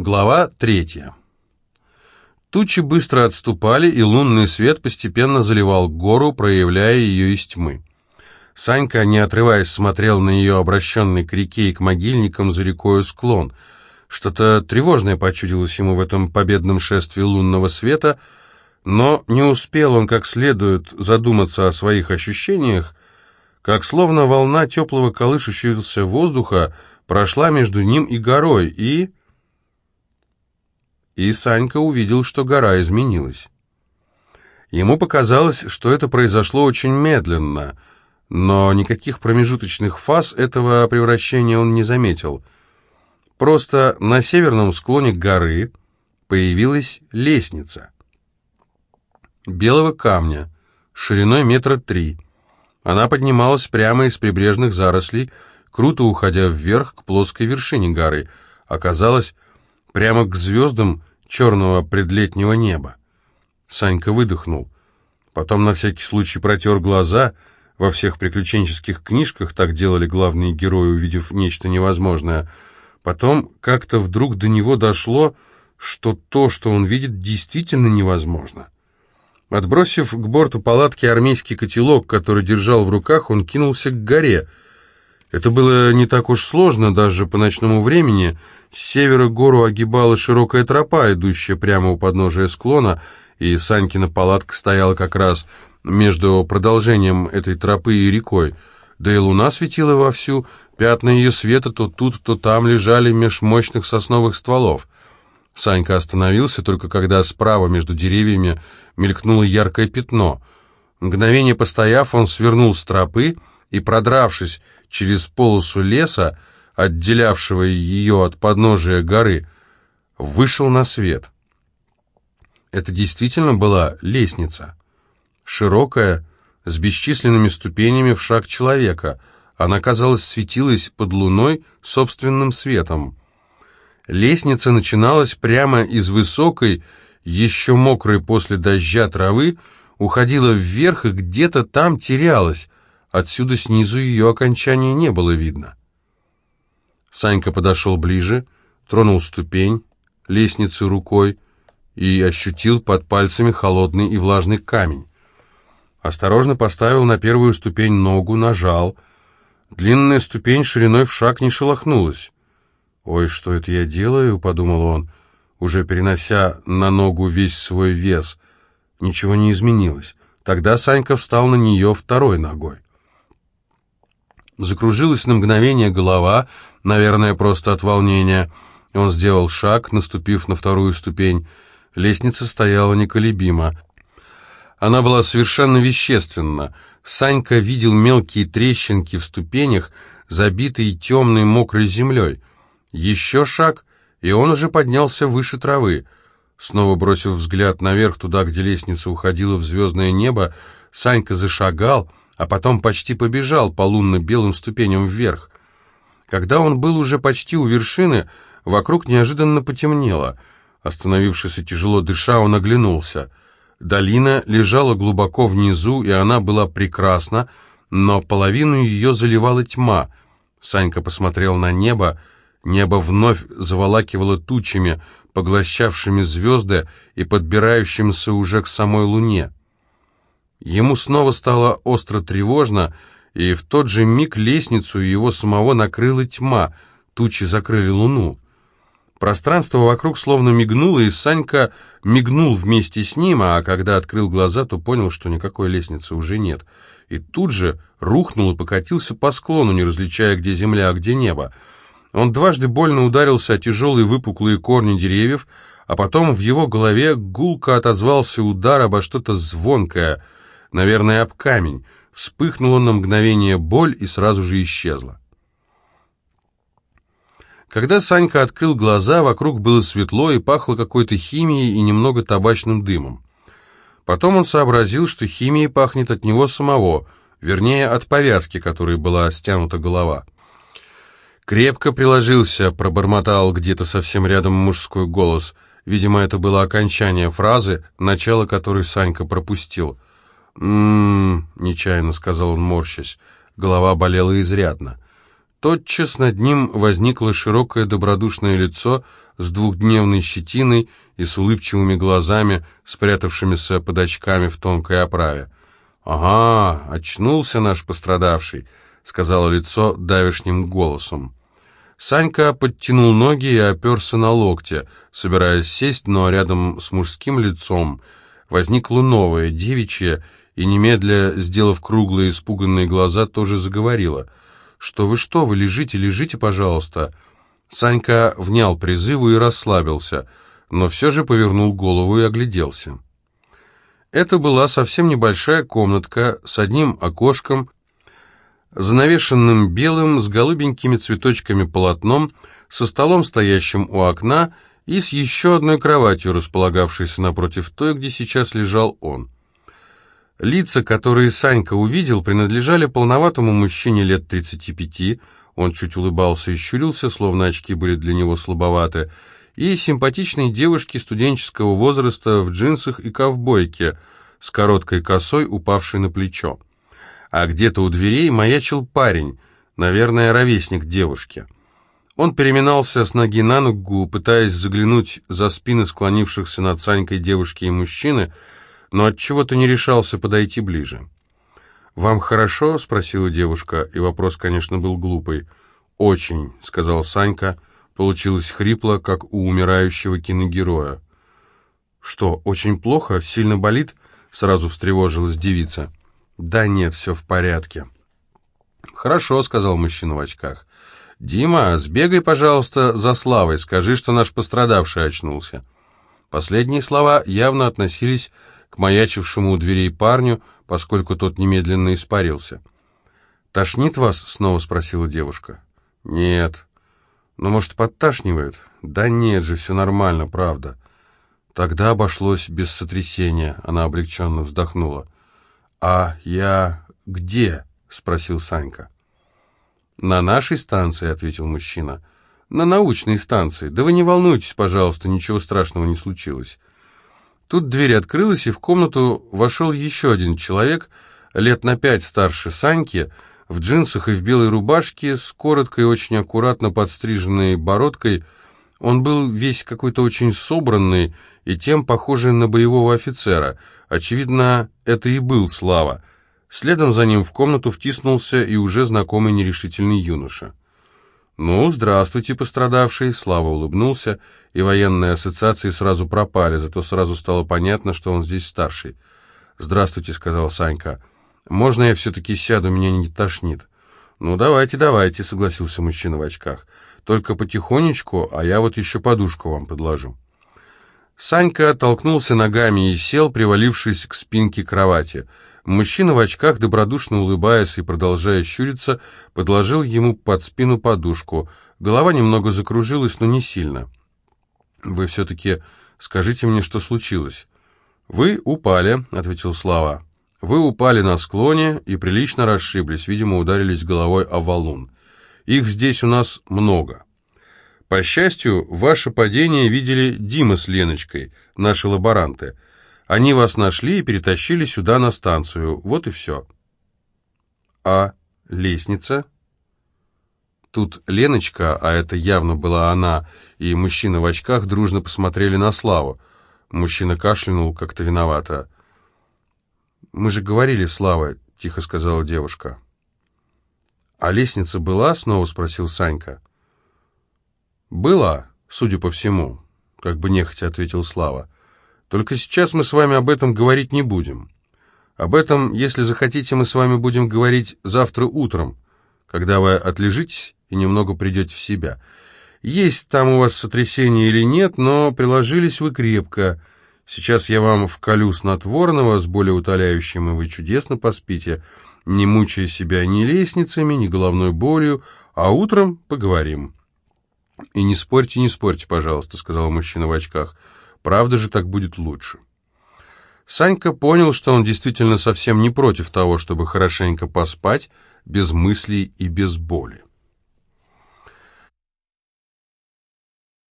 Глава третья. Тучи быстро отступали, и лунный свет постепенно заливал гору, проявляя ее из тьмы. Санька, не отрываясь, смотрел на ее обращенный к реке и к могильникам за рекою склон. Что-то тревожное почудилось ему в этом победном шествии лунного света, но не успел он как следует задуматься о своих ощущениях, как словно волна теплого колышущегося воздуха прошла между ним и горой, и и Санька увидел, что гора изменилась. Ему показалось, что это произошло очень медленно, но никаких промежуточных фаз этого превращения он не заметил. Просто на северном склоне горы появилась лестница. Белого камня, шириной метра три. Она поднималась прямо из прибрежных зарослей, круто уходя вверх к плоской вершине горы. Оказалось, прямо к звездам черного предлетнего неба. Санька выдохнул. Потом на всякий случай протер глаза. Во всех приключенческих книжках так делали главные герои, увидев нечто невозможное. Потом как-то вдруг до него дошло, что то, что он видит, действительно невозможно. Отбросив к борту палатки армейский котелок, который держал в руках, он кинулся к горе. Это было не так уж сложно даже по ночному времени — с севера гору огибала широкая тропа, идущая прямо у подножия склона, и Санькина палатка стояла как раз между продолжением этой тропы и рекой. Да и луна светила вовсю, пятна ее света то тут, то там лежали меж мощных сосновых стволов. Санька остановился только когда справа между деревьями мелькнуло яркое пятно. Мгновение постояв, он свернул с тропы и, продравшись через полосу леса, отделявшего ее от подножия горы, вышел на свет. Это действительно была лестница. Широкая, с бесчисленными ступенями в шаг человека. Она, казалось, светилась под луной собственным светом. Лестница начиналась прямо из высокой, еще мокрой после дождя травы, уходила вверх и где-то там терялась. Отсюда снизу ее окончания не было видно. Санька подошел ближе, тронул ступень, лестницу рукой и ощутил под пальцами холодный и влажный камень. Осторожно поставил на первую ступень ногу, нажал. Длинная ступень шириной в шаг не шелохнулась. «Ой, что это я делаю?» — подумал он, уже перенося на ногу весь свой вес. Ничего не изменилось. Тогда Санька встал на нее второй ногой. Закружилась на мгновение голова, наверное, просто от волнения. Он сделал шаг, наступив на вторую ступень. Лестница стояла неколебимо. Она была совершенно вещественна. Санька видел мелкие трещинки в ступенях, забитые темной мокрой землей. Еще шаг, и он уже поднялся выше травы. Снова бросив взгляд наверх, туда, где лестница уходила в звездное небо, Санька зашагал, а потом почти побежал по лунно-белым ступеням вверх. Когда он был уже почти у вершины, вокруг неожиданно потемнело. Остановившись и тяжело дыша, он оглянулся. Долина лежала глубоко внизу, и она была прекрасна, но половину ее заливала тьма. Санька посмотрел на небо, небо вновь заволакивало тучами, поглощавшими звезды и подбирающимся уже к самой луне. Ему снова стало остро тревожно, и в тот же миг лестницу его самого накрыла тьма, тучи закрыли луну. Пространство вокруг словно мигнуло, и Санька мигнул вместе с ним, а когда открыл глаза, то понял, что никакой лестницы уже нет. И тут же рухнул и покатился по склону, не различая, где земля, а где небо. Он дважды больно ударился о тяжелые выпуклые корни деревьев, а потом в его голове гулко отозвался удар обо что-то звонкое — наверное, об камень. Вспыхнула на мгновение боль и сразу же исчезла. Когда Санька открыл глаза, вокруг было светло и пахло какой-то химией и немного табачным дымом. Потом он сообразил, что химией пахнет от него самого, вернее, от повязки, которой была стянута голова. «Крепко приложился», — пробормотал где-то совсем рядом мужской голос. Видимо, это было окончание фразы, начало которой Санька пропустил. «М-м-м», нечаянно сказал он, морщась. Голова болела изрядно. Тотчас над ним возникло широкое добродушное лицо с двухдневной щетиной и с улыбчивыми глазами, спрятавшимися под очками в тонкой оправе. «Ага, очнулся наш пострадавший», — сказала лицо давишним голосом. Санька подтянул ноги и оперся на локте, собираясь сесть, но рядом с мужским лицом возникло новое, девичье, и немедля, сделав круглые испуганные глаза, тоже заговорила. «Что вы, что вы, лежите, лежите, пожалуйста!» Санька внял призыву и расслабился, но все же повернул голову и огляделся. Это была совсем небольшая комнатка с одним окошком, занавешенным белым с голубенькими цветочками полотном, со столом, стоящим у окна, и с еще одной кроватью, располагавшейся напротив той, где сейчас лежал он. Лица, которые Санька увидел, принадлежали полноватому мужчине лет 35, он чуть улыбался и щурился, словно очки были для него слабоваты, и симпатичной девушке студенческого возраста в джинсах и ковбойке с короткой косой, упавшей на плечо. А где-то у дверей маячил парень, наверное, ровесник девушки. Он переминался с ноги на ногу, пытаясь заглянуть за спины склонившихся над Санькой девушки и мужчины, но от чего то не решался подойти ближе. «Вам хорошо?» — спросила девушка, и вопрос, конечно, был глупый. «Очень», — сказал Санька, получилось хрипло, как у умирающего киногероя. «Что, очень плохо? Сильно болит?» — сразу встревожилась девица. «Да нет, все в порядке». «Хорошо», — сказал мужчина в очках. «Дима, сбегай, пожалуйста, за Славой, скажи, что наш пострадавший очнулся». Последние слова явно относились к маячившему у дверей парню, поскольку тот немедленно испарился. «Тошнит вас?» — снова спросила девушка. «Нет». «Ну, может, подташнивает?» «Да нет же, все нормально, правда». Тогда обошлось без сотрясения, она облегченно вздохнула. «А я где?» — спросил Санька. «На нашей станции», — ответил мужчина. «На научной станции. Да вы не волнуйтесь, пожалуйста, ничего страшного не случилось». Тут дверь открылась, и в комнату вошел еще один человек, лет на пять старше Саньки, в джинсах и в белой рубашке, с короткой, очень аккуратно подстриженной бородкой. Он был весь какой-то очень собранный и тем похожий на боевого офицера — Очевидно, это и был Слава. Следом за ним в комнату втиснулся и уже знакомый нерешительный юноша. «Ну, здравствуйте, пострадавший!» Слава улыбнулся, и военные ассоциации сразу пропали, зато сразу стало понятно, что он здесь старший. «Здравствуйте», — сказал Санька. «Можно я все-таки сяду, меня не тошнит?» «Ну, давайте, давайте», — согласился мужчина в очках. «Только потихонечку, а я вот еще подушку вам подложу». Санька оттолкнулся ногами и сел, привалившись к спинке кровати. Мужчина в очках, добродушно улыбаясь и продолжая щуриться, подложил ему под спину подушку. Голова немного закружилась, но не сильно. «Вы все-таки скажите мне, что случилось?» «Вы упали», — ответил Слава. «Вы упали на склоне и прилично расшиблись, видимо, ударились головой о валун. Их здесь у нас много». По счастью, ваше падение видели Дима с Леночкой, наши лаборанты. Они вас нашли и перетащили сюда на станцию. Вот и все. А лестница? Тут Леночка, а это явно была она, и мужчина в очках дружно посмотрели на Славу. Мужчина кашлянул как-то виновато. «Мы же говорили, Слава», — тихо сказала девушка. «А лестница была?» — снова спросил Санька. «Была, судя по всему», — как бы нехотя ответил Слава. «Только сейчас мы с вами об этом говорить не будем. Об этом, если захотите, мы с вами будем говорить завтра утром, когда вы отлежитесь и немного придете в себя. Есть там у вас сотрясение или нет, но приложились вы крепко. Сейчас я вам вколю снотворного с болеутоляющим, и вы чудесно поспите, не мучая себя ни лестницами, ни головной болью, а утром поговорим». «И не спорьте, не спорьте, пожалуйста», — сказал мужчина в очках. «Правда же так будет лучше». Санька понял, что он действительно совсем не против того, чтобы хорошенько поспать, без мыслей и без боли.